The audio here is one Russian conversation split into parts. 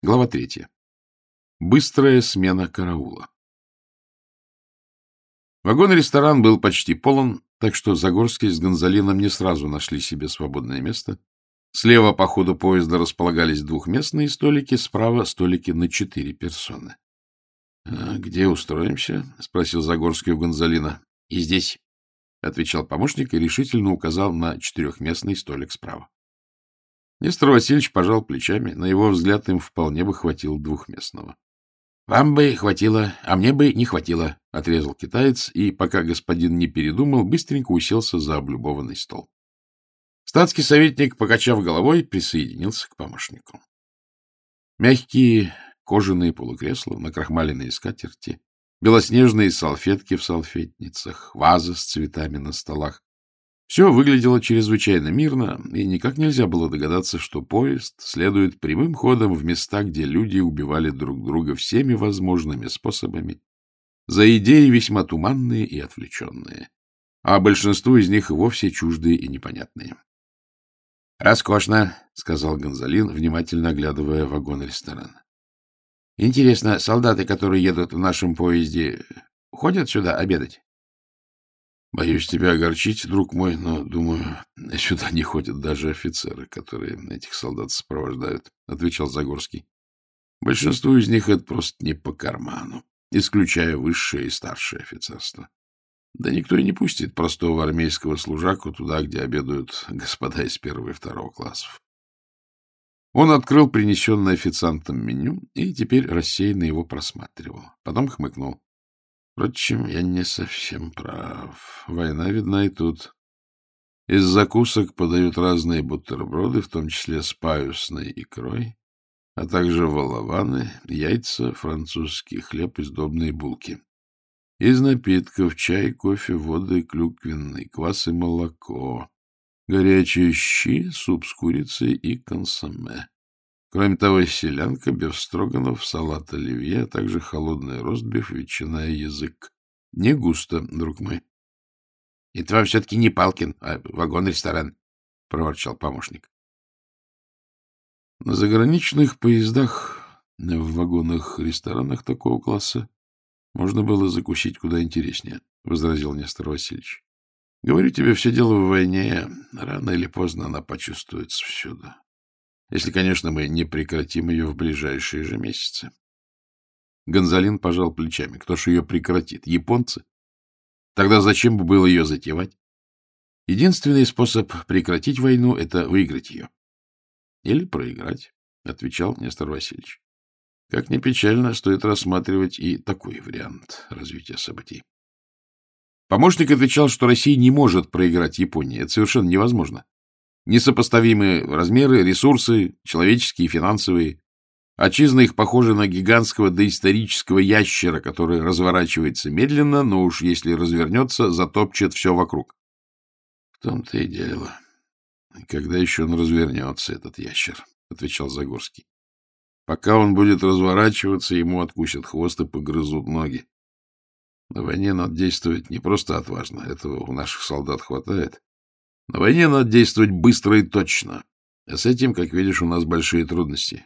Глава третья. Быстрая смена караула. Вагон-ресторан был почти полон, так что Загорский с Гонзалином не сразу нашли себе свободное место. Слева по ходу поезда располагались двухместные столики, справа столики на четыре персоны. — А где устроимся? — спросил Загорский у Гонзалина. — И здесь, — отвечал помощник и решительно указал на четырехместный столик справа. Нестор Васильевич пожал плечами. На его взгляд им вполне бы хватило двухместного. — Вам бы хватило, а мне бы не хватило, — отрезал китаец, и, пока господин не передумал, быстренько уселся за облюбованный стол. Статский советник, покачав головой, присоединился к помощнику. Мягкие кожаные полукресла, накрахмаленные скатерти, белоснежные салфетки в салфетницах, вазы с цветами на столах, все выглядело чрезвычайно мирно, и никак нельзя было догадаться, что поезд следует прямым ходом в места, где люди убивали друг друга всеми возможными способами, за идеи весьма туманные и отвлеченные, а большинство из них вовсе чуждые и непонятные. — Роскошно, — сказал Гонзалин, внимательно оглядывая вагон ресторана. — Интересно, солдаты, которые едут в нашем поезде, ходят сюда обедать? — Боюсь тебя огорчить, друг мой, но, думаю, сюда не ходят даже офицеры, которые этих солдат сопровождают, — отвечал Загорский. — Большинству из них это просто не по карману, исключая высшее и старшее офицерство. Да никто и не пустит простого армейского служаку туда, где обедают господа из первого и второго классов. Он открыл принесенное официантом меню и теперь рассеянно его просматривал. Потом хмыкнул. Впрочем, я не совсем прав. Война видна и тут. Из закусок подают разные бутерброды, в том числе с паюсной икрой, а также волованы, яйца, французский хлеб и сдобные булки. Из напитков чай, кофе, вода и клюквенный, квас и молоко, горячие щи, суп с курицей и консоме. Кроме того, селянка, бефстроганов, салат оливье, а также холодный ростбиф, ветчина и язык. Не густо, друг мой. — Это вам все-таки не Палкин, а вагон-ресторан, — проворчал помощник. На заграничных поездах, в вагонах-ресторанах такого класса можно было закусить куда интереснее, — возразил Нестор Васильевич. — Говорю тебе, все дело в войне. Рано или поздно она почувствуется всюду. Если, конечно, мы не прекратим ее в ближайшие же месяцы. Гонзалин пожал плечами. Кто ж ее прекратит? Японцы? Тогда зачем бы было ее затевать? Единственный способ прекратить войну — это выиграть ее. Или проиграть, — отвечал Нестор Васильевич. Как ни печально, стоит рассматривать и такой вариант развития событий. Помощник отвечал, что Россия не может проиграть Японии. Это совершенно невозможно. Несопоставимые размеры, ресурсы, человеческие и финансовые. Отчизна их похожа на гигантского доисторического ящера, который разворачивается медленно, но уж если развернется, затопчет все вокруг. — В том-то и дело. Когда еще он развернется, этот ящер? — отвечал Загорский. — Пока он будет разворачиваться, ему откусят хвост и погрызут ноги. На войне надо действовать не просто отважно, этого у наших солдат хватает, на войне надо действовать быстро и точно. А с этим, как видишь, у нас большие трудности.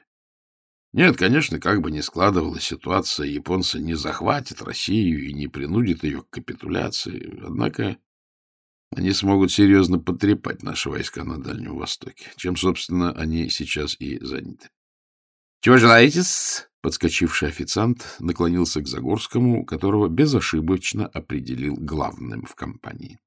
Нет, конечно, как бы ни складывалась ситуация, японцы не захватят Россию и не принудят ее к капитуляции. Однако они смогут серьезно потрепать наши войска на Дальнем Востоке, чем, собственно, они сейчас и заняты. — Чего желаете -с? Подскочивший официант наклонился к Загорскому, которого безошибочно определил главным в компании.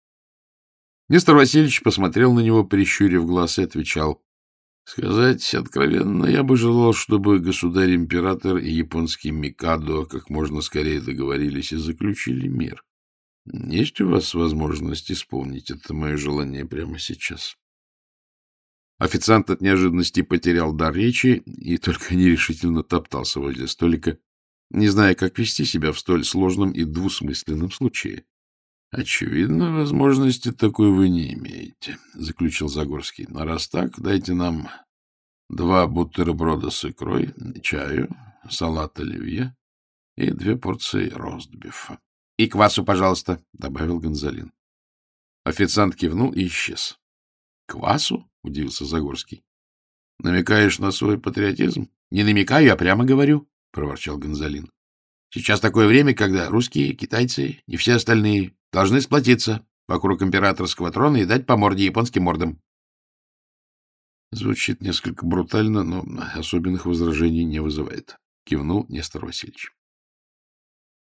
Нестор Васильевич посмотрел на него, прищурив глаз, и отвечал. — Сказать откровенно, я бы желал, чтобы государь-император и японский Микадо как можно скорее договорились и заключили мир. Есть у вас возможность исполнить это мое желание прямо сейчас? Официант от неожиданности потерял дар речи и только нерешительно топтался возле столика, не зная, как вести себя в столь сложном и двусмысленном случае. Очевидно, возможности такой вы не имеете, — заключил Загорский. — А раз так, дайте нам два бутерброда с икрой, чаю, салат оливье и две порции ростбифа. — И квасу, пожалуйста, — добавил Гонзалин. Официант кивнул и исчез. — Квасу? — удивился Загорский. — Намекаешь на свой патриотизм? — Не намекаю, а прямо говорю, — проворчал Гонзалин. — Сейчас такое время, когда русские, китайцы и все остальные должны сплотиться вокруг императорского трона и дать по морде японским мордам. Звучит несколько брутально, но особенных возражений не вызывает, — кивнул Нестор Васильевич.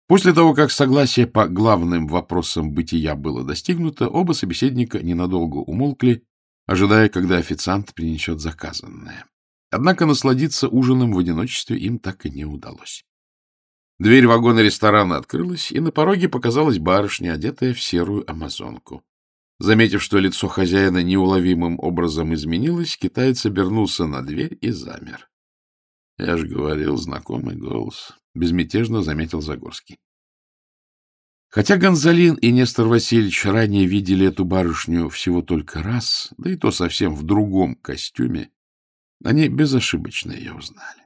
После того, как согласие по главным вопросам бытия было достигнуто, оба собеседника ненадолго умолкли, ожидая, когда официант принесет заказанное. Однако насладиться ужином в одиночестве им так и не удалось. Дверь вагона ресторана открылась, и на пороге показалась барышня, одетая в серую амазонку. Заметив, что лицо хозяина неуловимым образом изменилось, китаец обернулся на дверь и замер. — Я же говорил, знакомый голос, — безмятежно заметил Загорский. Хотя Гонзалин и Нестор Васильевич ранее видели эту барышню всего только раз, да и то совсем в другом костюме, они безошибочно ее узнали.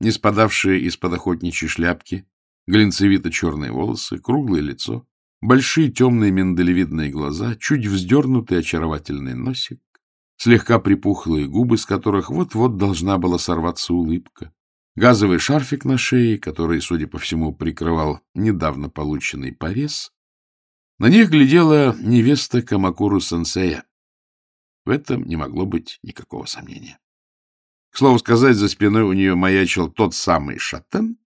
Не спадавшие из-под охотничьей шляпки, глинцевито-черные волосы, круглое лицо, большие темные миндалевидные глаза, чуть вздернутый очаровательный носик, слегка припухлые губы, с которых вот-вот должна была сорваться улыбка, газовый шарфик на шее, который, судя по всему, прикрывал недавно полученный порез. На них глядела невеста Камакуру-сенсея. В этом не могло быть никакого сомнения. К слову сказать, за спиной у нее маячил тот самый шатен,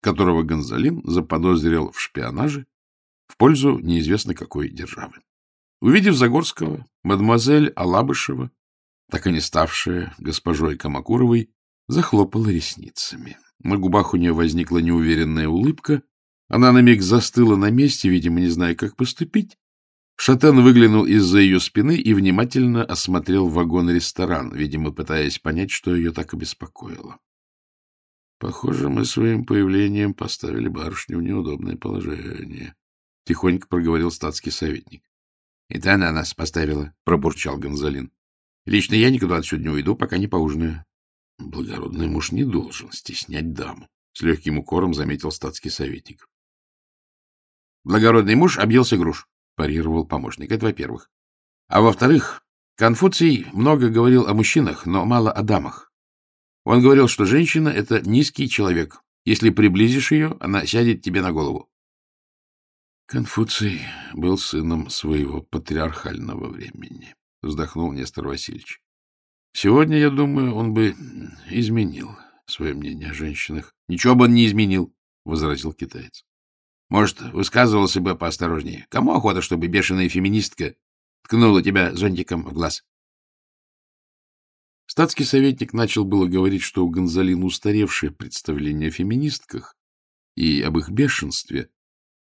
которого Гонзалин заподозрил в шпионаже в пользу неизвестно какой державы. Увидев Загорского, мадемуазель Алабышева, так и не ставшая госпожой Камакуровой, захлопала ресницами. На губах у нее возникла неуверенная улыбка. Она на миг застыла на месте, видимо, не зная, как поступить. Шатен выглянул из-за ее спины и внимательно осмотрел вагон-ресторан, видимо, пытаясь понять, что ее так обеспокоило. — Похоже, мы своим появлением поставили барышню в неудобное положение, — тихонько проговорил статский советник. — Это она нас поставила, — пробурчал Гонзалин. — Лично я никуда отсюда не уйду, пока не поужинаю. Благородный муж не должен стеснять даму, — с легким укором заметил статский советник. Благородный муж объелся груш, — парировал помощник. Это во-первых. А во-вторых, Конфуций много говорил о мужчинах, но мало о дамах. Он говорил, что женщина — это низкий человек. Если приблизишь ее, она сядет тебе на голову. Конфуций был сыном своего патриархального времени, — вздохнул Нестор Васильевич. Сегодня, я думаю, он бы изменил свое мнение о женщинах. — Ничего бы он не изменил, — возразил китаец. — Может, высказывался бы поосторожнее. Кому охота, чтобы бешеная феминистка ткнула тебя зонтиком в глаз? Статский советник начал было говорить, что у Гонзалина устаревшее представление о феминистках и об их бешенстве,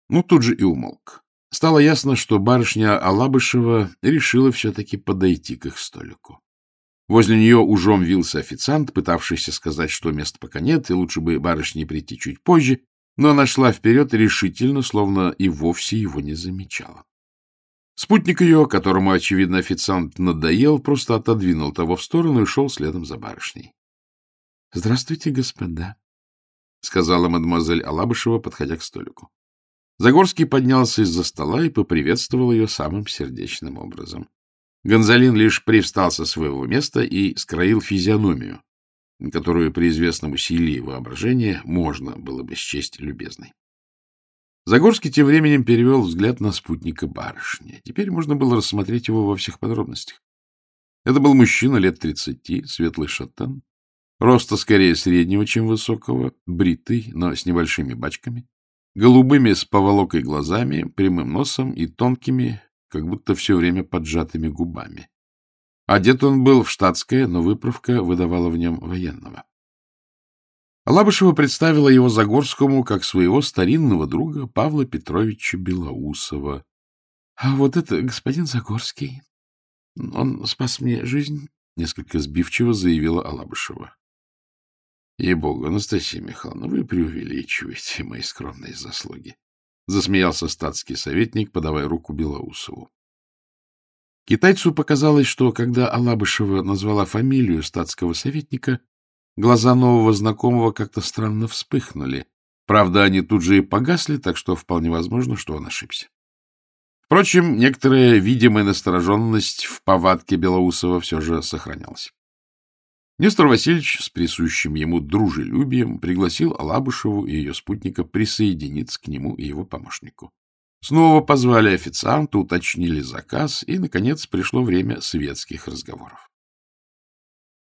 но тут же и умолк. Стало ясно, что барышня Алабышева решила все-таки подойти к их столику. Возле нее ужом вился официант, пытавшийся сказать, что места пока нет, и лучше бы барышне прийти чуть позже, но она шла вперед решительно, словно и вовсе его не замечала. Спутник ее, которому, очевидно, официант надоел, просто отодвинул того в сторону и шел следом за барышней. — Здравствуйте, господа, — сказала мадемуазель Алабышева, подходя к столику. Загорский поднялся из-за стола и поприветствовал ее самым сердечным образом. Гонзалин лишь привстал со своего места и скроил физиономию, которую при известном усилии воображения можно было бы счесть любезной. Загорский тем временем перевел взгляд на спутника барышни. Теперь можно было рассмотреть его во всех подробностях. Это был мужчина лет тридцати, светлый шатан, роста скорее среднего, чем высокого, бритый, но с небольшими бачками, голубыми с поволокой глазами, прямым носом и тонкими, как будто все время поджатыми губами. Одет он был в штатское, но выправка выдавала в нем военного. Алабышева представила его Загорскому как своего старинного друга Павла Петровича Белоусова. — А вот это господин Загорский. Он спас мне жизнь, — несколько сбивчиво заявила Алабышева. — Ей-богу, Анастасия Михайловна, вы преувеличиваете мои скромные заслуги. Засмеялся статский советник, подавая руку Белоусову. Китайцу показалось, что когда Алабышева назвала фамилию статского советника, глаза нового знакомого как-то странно вспыхнули. Правда, они тут же и погасли, так что вполне возможно, что он ошибся. Впрочем, некоторая видимая настороженность в повадке Белоусова все же сохранялась. Нестор Васильевич с присущим ему дружелюбием пригласил Алабышеву и ее спутника присоединиться к нему и его помощнику. Снова позвали официанта, уточнили заказ, и, наконец, пришло время светских разговоров.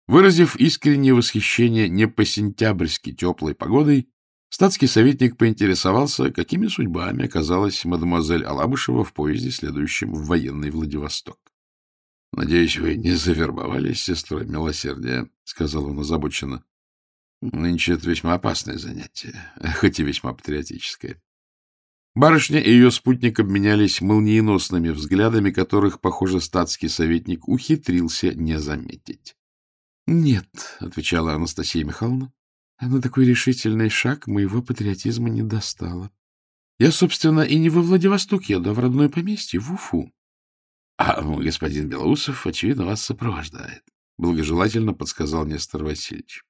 Выразив искреннее восхищение не по-сентябрьски теплой погодой, статский советник поинтересовался, какими судьбами оказалась мадемуазель Алабышева в поезде, следующем в военный Владивосток. — Надеюсь, вы не завербовались, сестрой милосердия, — сказал он озабоченно. — Нынче это весьма опасное занятие, хоть и весьма патриотическое. Барышня и ее спутник обменялись молниеносными взглядами, которых, похоже, статский советник ухитрился не заметить. — Нет, — отвечала Анастасия Михайловна, — на такой решительный шаг моего патриотизма не достало. Я, собственно, и не во Владивосток еду, а в родное поместье, в Уфу. — А господин Белоусов, очевидно, вас сопровождает, — благожелательно подсказал Нестор Васильевич.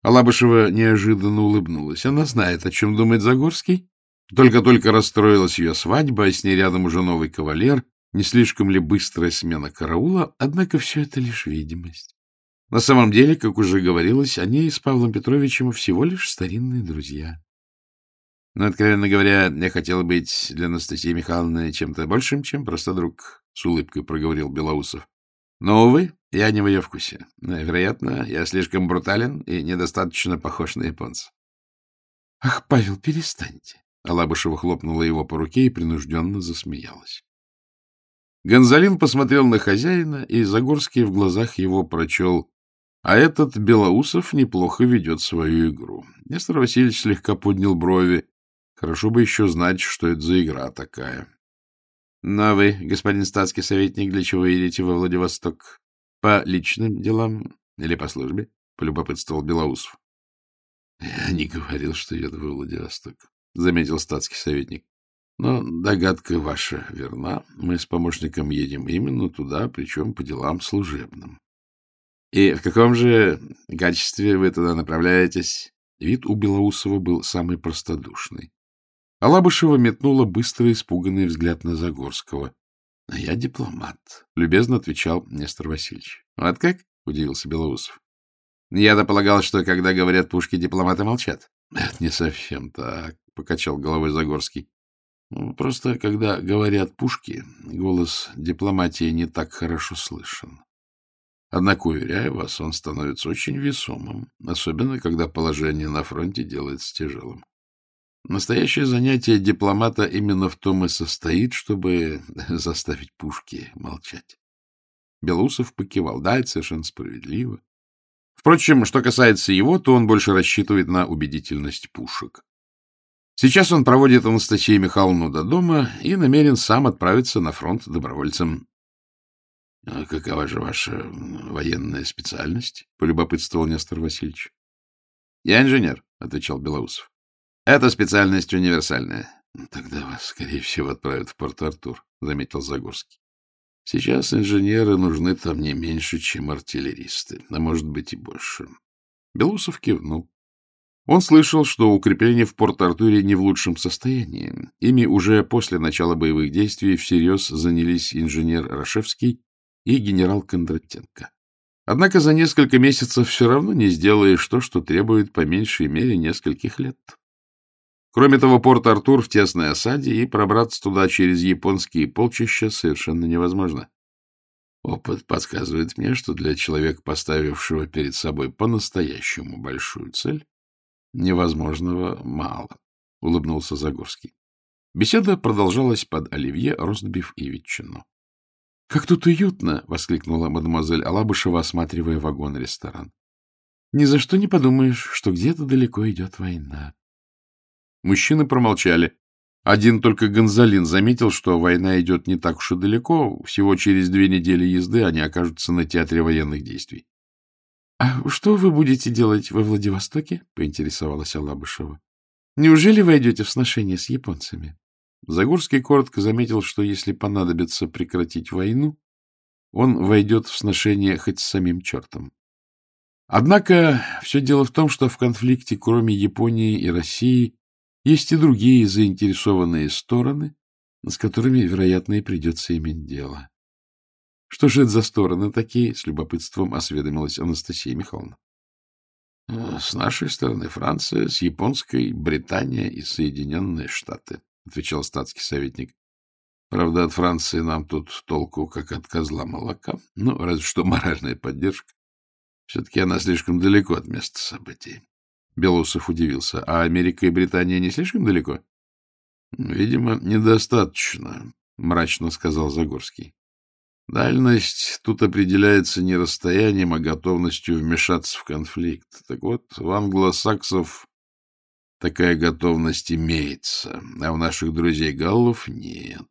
Алабышева неожиданно улыбнулась. Она знает, о чем думает Загорский. Только-только расстроилась ее свадьба, а с ней рядом уже новый кавалер. Не слишком ли быстрая смена караула? Однако все это лишь видимость. На самом деле, как уже говорилось, они с Павлом Петровичем всего лишь старинные друзья. Но, откровенно говоря, я хотел быть для Анастасии Михайловны чем-то большим, чем просто друг с улыбкой проговорил Белоусов. Но, увы, я не в ее вкусе. Вероятно, я слишком брутален и недостаточно похож на японца. — Ах, Павел, перестаньте. Алабышева хлопнула его по руке и принужденно засмеялась. Гонзалин посмотрел на хозяина, и Загорский в глазах его прочел а этот Белоусов неплохо ведет свою игру. Нестор Васильевич слегка поднял брови. Хорошо бы еще знать, что это за игра такая. Ну, а вы, господин статский советник, для чего едете во Владивосток? По личным делам или по службе? — полюбопытствовал Белоусов. — Я не говорил, что еду во Владивосток, — заметил статский советник. — Но догадка ваша верна. Мы с помощником едем именно туда, причем по делам служебным. — И в каком же качестве вы туда направляетесь? Вид у Белоусова был самый простодушный. Алабышева метнула быстрый испуганный взгляд на Загорского. — Я дипломат, — любезно отвечал Нестор Васильевич. — Вот как? — удивился Белоусов. — Я-то полагал, что, когда говорят пушки, дипломаты молчат. — Это не совсем так, — покачал головой Загорский. Ну, — Просто, когда говорят пушки, голос дипломатии не так хорошо слышен. Однако, уверяю вас, он становится очень весомым, особенно когда положение на фронте делается тяжелым. Настоящее занятие дипломата именно в том и состоит, чтобы заставить пушки молчать. Белусов покивал. Да, это совершенно справедливо. Впрочем, что касается его, то он больше рассчитывает на убедительность пушек. Сейчас он проводит Анастасию Михайловну до дома и намерен сам отправиться на фронт добровольцем. — а Какова же ваша военная специальность? — полюбопытствовал Нестор Васильевич. — Я инженер, — отвечал Белоусов. Эта специальность универсальная. — Тогда вас, скорее всего, отправят в Порт-Артур, — заметил Загорский. — Сейчас инженеры нужны там не меньше, чем артиллеристы, а может быть и больше. Белусов кивнул. Он слышал, что укрепления в Порт-Артуре не в лучшем состоянии. Ими уже после начала боевых действий всерьез занялись инженер Рашевский и генерал Кондратенко. Однако за несколько месяцев все равно не сделаешь то, что требует по меньшей мере нескольких лет. Кроме того, Порт-Артур в тесной осаде, и пробраться туда через японские полчища совершенно невозможно. Опыт подсказывает мне, что для человека, поставившего перед собой по-настоящему большую цель, невозможного мало, — улыбнулся Загорский. Беседа продолжалась под оливье, ростбиф и ветчину. — Как тут уютно! — воскликнула мадемуазель Алабышева, осматривая вагон-ресторан. — Ни за что не подумаешь, что где-то далеко идет война. Мужчины промолчали. Один только Гонзалин заметил, что война идет не так уж и далеко. Всего через две недели езды они окажутся на театре военных действий. — А что вы будете делать во Владивостоке? — поинтересовалась Алабышева. — Неужели войдете в сношение с японцами? Загорский коротко заметил, что если понадобится прекратить войну, он войдет в сношение хоть с самим чертом. Однако все дело в том, что в конфликте, кроме Японии и России, есть и другие заинтересованные стороны, с которыми, вероятно, и придется иметь дело. — Что же это за стороны такие? — с любопытством осведомилась Анастасия Михайловна. — С нашей стороны Франция, с японской Британия и Соединенные Штаты, — отвечал статский советник. — Правда, от Франции нам тут толку, как от козла молока. Ну, разве что моральная поддержка. Все-таки она слишком далеко от места событий. Белоусов удивился. — А Америка и Британия не слишком далеко? — Видимо, недостаточно, — мрачно сказал Загорский. Дальность тут определяется не расстоянием, а готовностью вмешаться в конфликт. Так вот, в англосаксов такая готовность имеется, а у наших друзей галлов нет.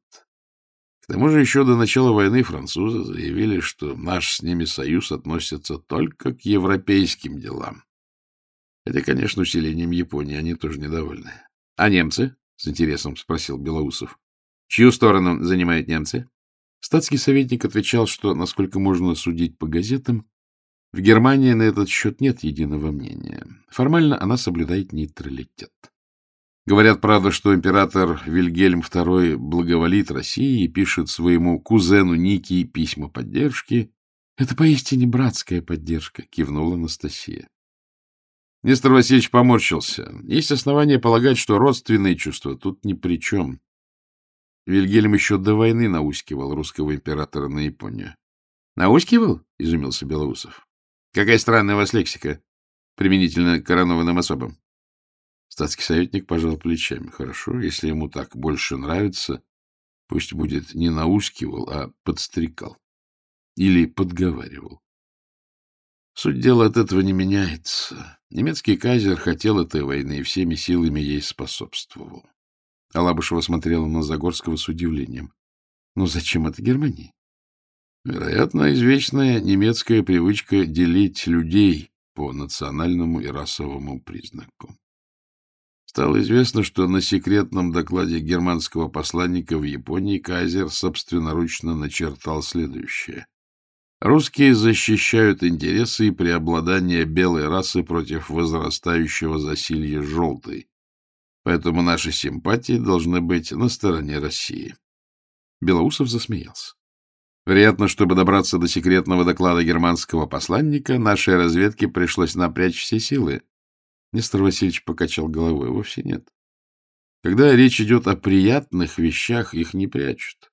К тому же еще до начала войны французы заявили, что наш с ними союз относится только к европейским делам. Хотя, конечно, усилением Японии они тоже недовольны. — А немцы? — с интересом спросил Белоусов. — Чью сторону занимают немцы? Статский советник отвечал, что, насколько можно судить по газетам, в Германии на этот счет нет единого мнения. Формально она соблюдает нейтралитет. Говорят, правда, что император Вильгельм II благоволит России и пишет своему кузену Ники письма поддержки. — Это поистине братская поддержка, — кивнула Анастасия. Нестор Васильевич поморщился. Есть основания полагать, что родственные чувства тут ни при чем. Вильгельм еще до войны наускивал русского императора на Японию. — Наускивал? — изумился Белоусов. — Какая странная у вас лексика, применительно коронованным особам. Статский советник пожал плечами. Хорошо, если ему так больше нравится, пусть будет не наускивал, а подстрекал. Или подговаривал. Суть дела от этого не меняется. Немецкий кайзер хотел этой войны и всеми силами ей способствовал. Алабышева смотрела на Загорского с удивлением. Но «Ну, зачем это Германии? Вероятно, извечная немецкая привычка делить людей по национальному и расовому признаку. Стало известно, что на секретном докладе германского посланника в Японии Кайзер собственноручно начертал следующее. Русские защищают интересы и преобладание белой расы против возрастающего засилья желтой, Поэтому наши симпатии должны быть на стороне России. Белоусов засмеялся. Вероятно, чтобы добраться до секретного доклада германского посланника, нашей разведке пришлось напрячь все силы. Нестор Васильевич покачал головой. Вовсе нет. Когда речь идет о приятных вещах, их не прячут.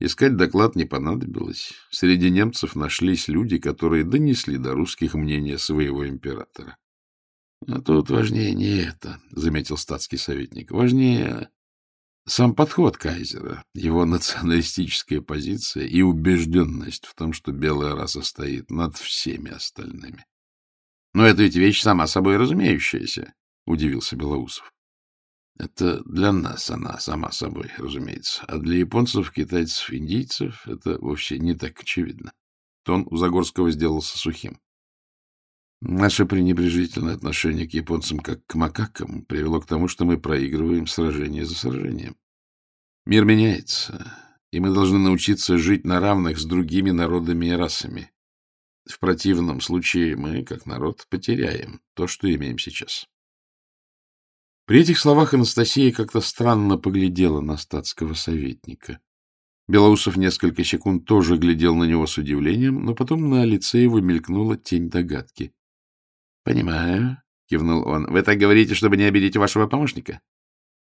Искать доклад не понадобилось. Среди немцев нашлись люди, которые донесли до русских мнение своего императора. — А тут важнее не это, — заметил статский советник. — Важнее сам подход кайзера, его националистическая позиция и убежденность в том, что белая раса стоит над всеми остальными. — Но это ведь вещь сама собой разумеющаяся, — удивился Белоусов. — Это для нас она сама собой, разумеется. А для японцев, китайцев, индийцев это вовсе не так очевидно. Тон у Загорского сделался сухим. Наше пренебрежительное отношение к японцам как к макакам привело к тому, что мы проигрываем сражение за сражением. Мир меняется, и мы должны научиться жить на равных с другими народами и расами. В противном случае мы, как народ, потеряем то, что имеем сейчас. При этих словах Анастасия как-то странно поглядела на статского советника. Белоусов несколько секунд тоже глядел на него с удивлением, но потом на лице его мелькнула тень догадки. — Понимаю, — кивнул он. — Вы так говорите, чтобы не обидеть вашего помощника?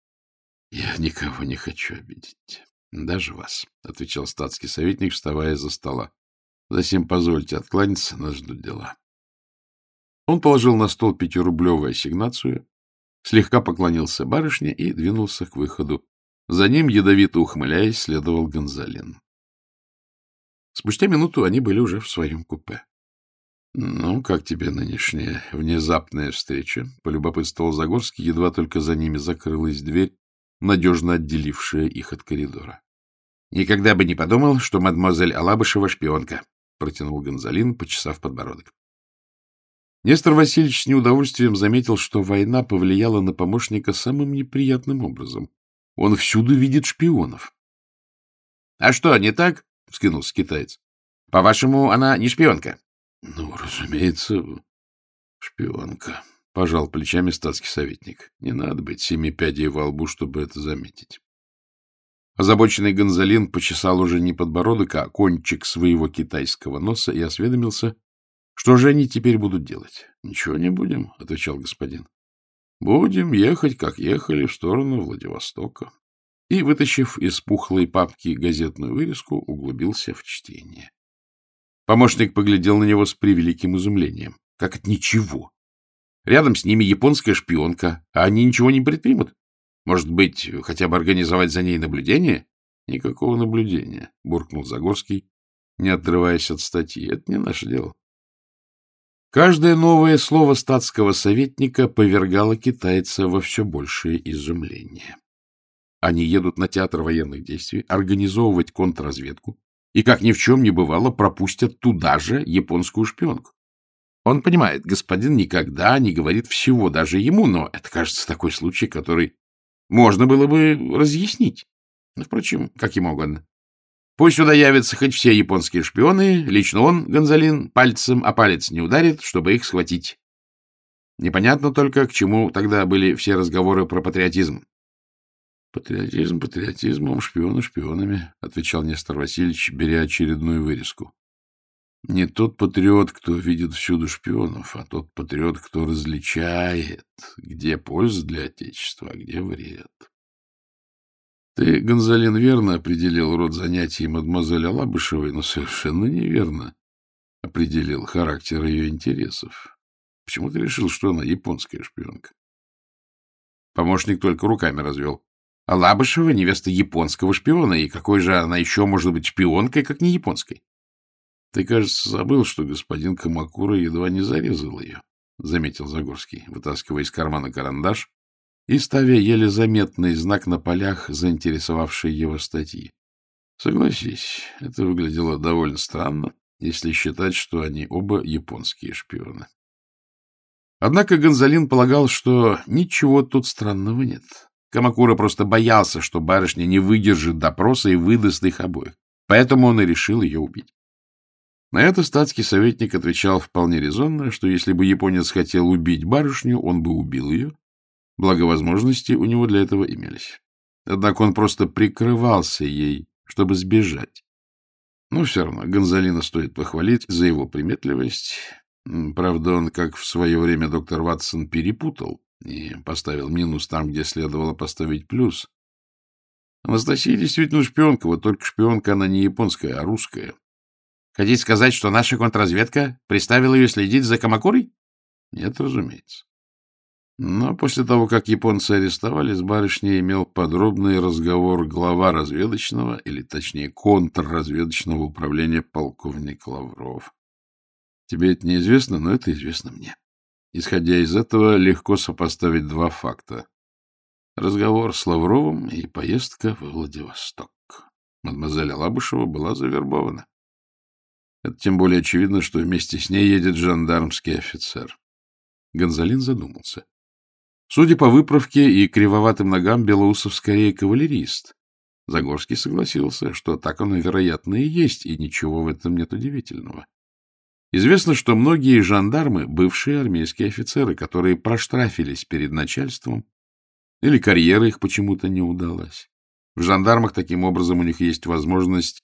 — Я никого не хочу обидеть. Даже вас, — отвечал статский советник, вставая за стола. — Затем позвольте откланяться, нас ждут дела. Он положил на стол пятирублевую ассигнацию, слегка поклонился барышне и двинулся к выходу. За ним, ядовито ухмыляясь, следовал Гонзалин. Спустя минуту они были уже в своем купе. — Ну, как тебе нынешняя внезапная встреча? — полюбопытствовал Загорский, едва только за ними закрылась дверь, надежно отделившая их от коридора. — Никогда бы не подумал, что мадемуазель Алабышева шпионка, — протянул Гонзалин, почесав подбородок. Нестор Васильевич с неудовольствием заметил, что война повлияла на помощника самым неприятным образом. Он всюду видит шпионов. — А что, не так? — вскинулся китаец. — По-вашему, она не шпионка? — Ну, разумеется, шпионка, — пожал плечами статский советник. Не надо быть семи пядей во лбу, чтобы это заметить. Озабоченный Гонзалин почесал уже не подбородок, а кончик своего китайского носа и осведомился, что же они теперь будут делать. — Ничего не будем, — отвечал господин. — Будем ехать, как ехали, в сторону Владивостока. И, вытащив из пухлой папки газетную вырезку, углубился в чтение. Помощник поглядел на него с превеликим изумлением. Как это ничего? Рядом с ними японская шпионка, а они ничего не предпримут. Может быть, хотя бы организовать за ней наблюдение? Никакого наблюдения, буркнул Загорский, не отрываясь от статьи. Это не наше дело. Каждое новое слово статского советника повергало китайца во все большее изумление. Они едут на театр военных действий, организовывать контрразведку, и, как ни в чем не бывало, пропустят туда же японскую шпионку. Он понимает, господин никогда не говорит всего даже ему, но это, кажется, такой случай, который можно было бы разъяснить. Ну, впрочем, как ему угодно. Пусть сюда явятся хоть все японские шпионы, лично он, Гонзалин, пальцем о палец не ударит, чтобы их схватить. Непонятно только, к чему тогда были все разговоры про патриотизм. — Патриотизм патриотизмом, шпионы шпионами, — отвечал Нестор Васильевич, беря очередную вырезку. Не тот патриот, кто видит всюду шпионов, а тот патриот, кто различает, где польза для Отечества, а где вред. Ты, Гонзалин, верно определил род занятий мадемуазель Алабышевой, но совершенно неверно определил характер ее интересов. Почему ты решил, что она японская шпионка? Помощник только руками развел. Алабышева — невеста японского шпиона, и какой же она еще может быть шпионкой, как не японской? — Ты, кажется, забыл, что господин Камакура едва не зарезал ее, — заметил Загорский, вытаскивая из кармана карандаш и ставя еле заметный знак на полях, заинтересовавшей его статьи. Согласись, это выглядело довольно странно, если считать, что они оба японские шпионы. Однако Гонзалин полагал, что ничего тут странного нет. Камакура просто боялся, что барышня не выдержит допроса и выдаст их обоих. Поэтому он и решил ее убить. На это статский советник отвечал вполне резонно, что если бы японец хотел убить барышню, он бы убил ее, благо возможности у него для этого имелись. Однако он просто прикрывался ей, чтобы сбежать. Но все равно Гонзалина стоит похвалить за его приметливость. Правда, он, как в свое время доктор Ватсон, перепутал и поставил минус там, где следовало поставить плюс. Анастасия действительно шпионка, вот только шпионка она не японская, а русская. Хотите сказать, что наша контрразведка приставила ее следить за Камакурой? Нет, разумеется. Но после того, как японцы арестовали, с барышней имел подробный разговор глава разведочного, или точнее контрразведочного управления полковник Лавров. Тебе это неизвестно, но это известно мне. Исходя из этого, легко сопоставить два факта. Разговор с Лавровым и поездка в Владивосток. Мадемуазель Алабышева была завербована. Это тем более очевидно, что вместе с ней едет жандармский офицер. Гонзалин задумался. Судя по выправке и кривоватым ногам, Белоусов скорее кавалерист. Загорский согласился, что так оно, вероятно, и есть, и ничего в этом нет удивительного. Известно, что многие жандармы — бывшие армейские офицеры, которые проштрафились перед начальством, или карьера их почему-то не удалась. В жандармах таким образом у них есть возможность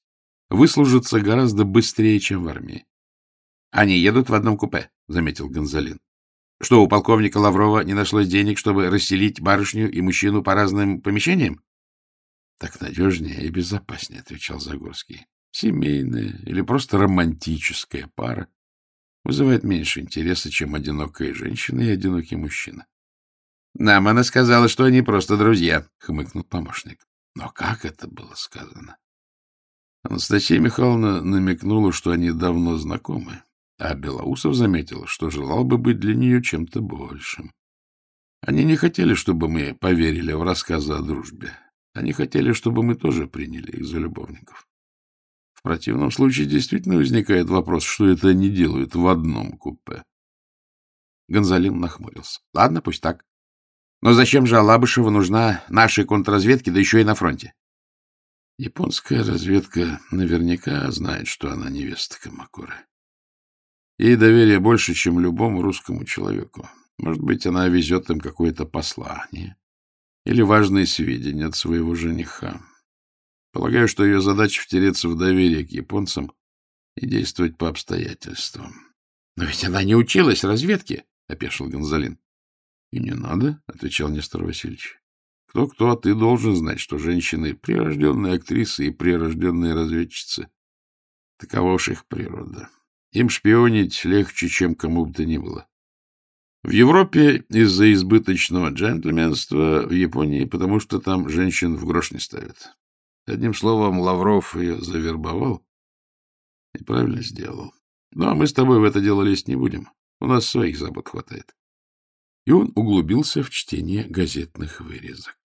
выслужиться гораздо быстрее, чем в армии. — Они едут в одном купе, — заметил Гонзалин. — Что, у полковника Лаврова не нашлось денег, чтобы расселить барышню и мужчину по разным помещениям? — Так надежнее и безопаснее, — отвечал Загорский. — Семейная или просто романтическая пара вызывает меньше интереса, чем одинокая женщина и одинокий мужчина. — Нам она сказала, что они просто друзья, — хмыкнул помощник. Но как это было сказано? Анастасия Михайловна намекнула, что они давно знакомы, а Белоусов заметил, что желал бы быть для нее чем-то большим. Они не хотели, чтобы мы поверили в рассказы о дружбе. Они хотели, чтобы мы тоже приняли их за любовников. Противном случае действительно возникает вопрос, что это они делают в одном купе. Гонзалин нахмурился. — Ладно, пусть так. Но зачем же Алабышева нужна нашей контрразведке, да еще и на фронте? Японская разведка наверняка знает, что она невеста Камакуры. Ей доверие больше, чем любому русскому человеку. Может быть, она везет им какое-то послание или важные сведения от своего жениха. Полагаю, что ее задача втереться в доверие к японцам и действовать по обстоятельствам. — Но ведь она не училась разведке, — опешил Гонзалин. — И не надо, — отвечал Нестор Васильевич. Кто-кто, а ты должен знать, что женщины — прирожденные актрисы и прирожденные разведчицы. Такова уж их природа. Им шпионить легче, чем кому бы то ни было. В Европе из-за избыточного джентльменства, в Японии, потому что там женщин в грош не ставят. Одним словом, Лавров ее завербовал и правильно сделал. Ну, а мы с тобой в это дело лезть не будем. У нас своих забот хватает. И он углубился в чтение газетных вырезок.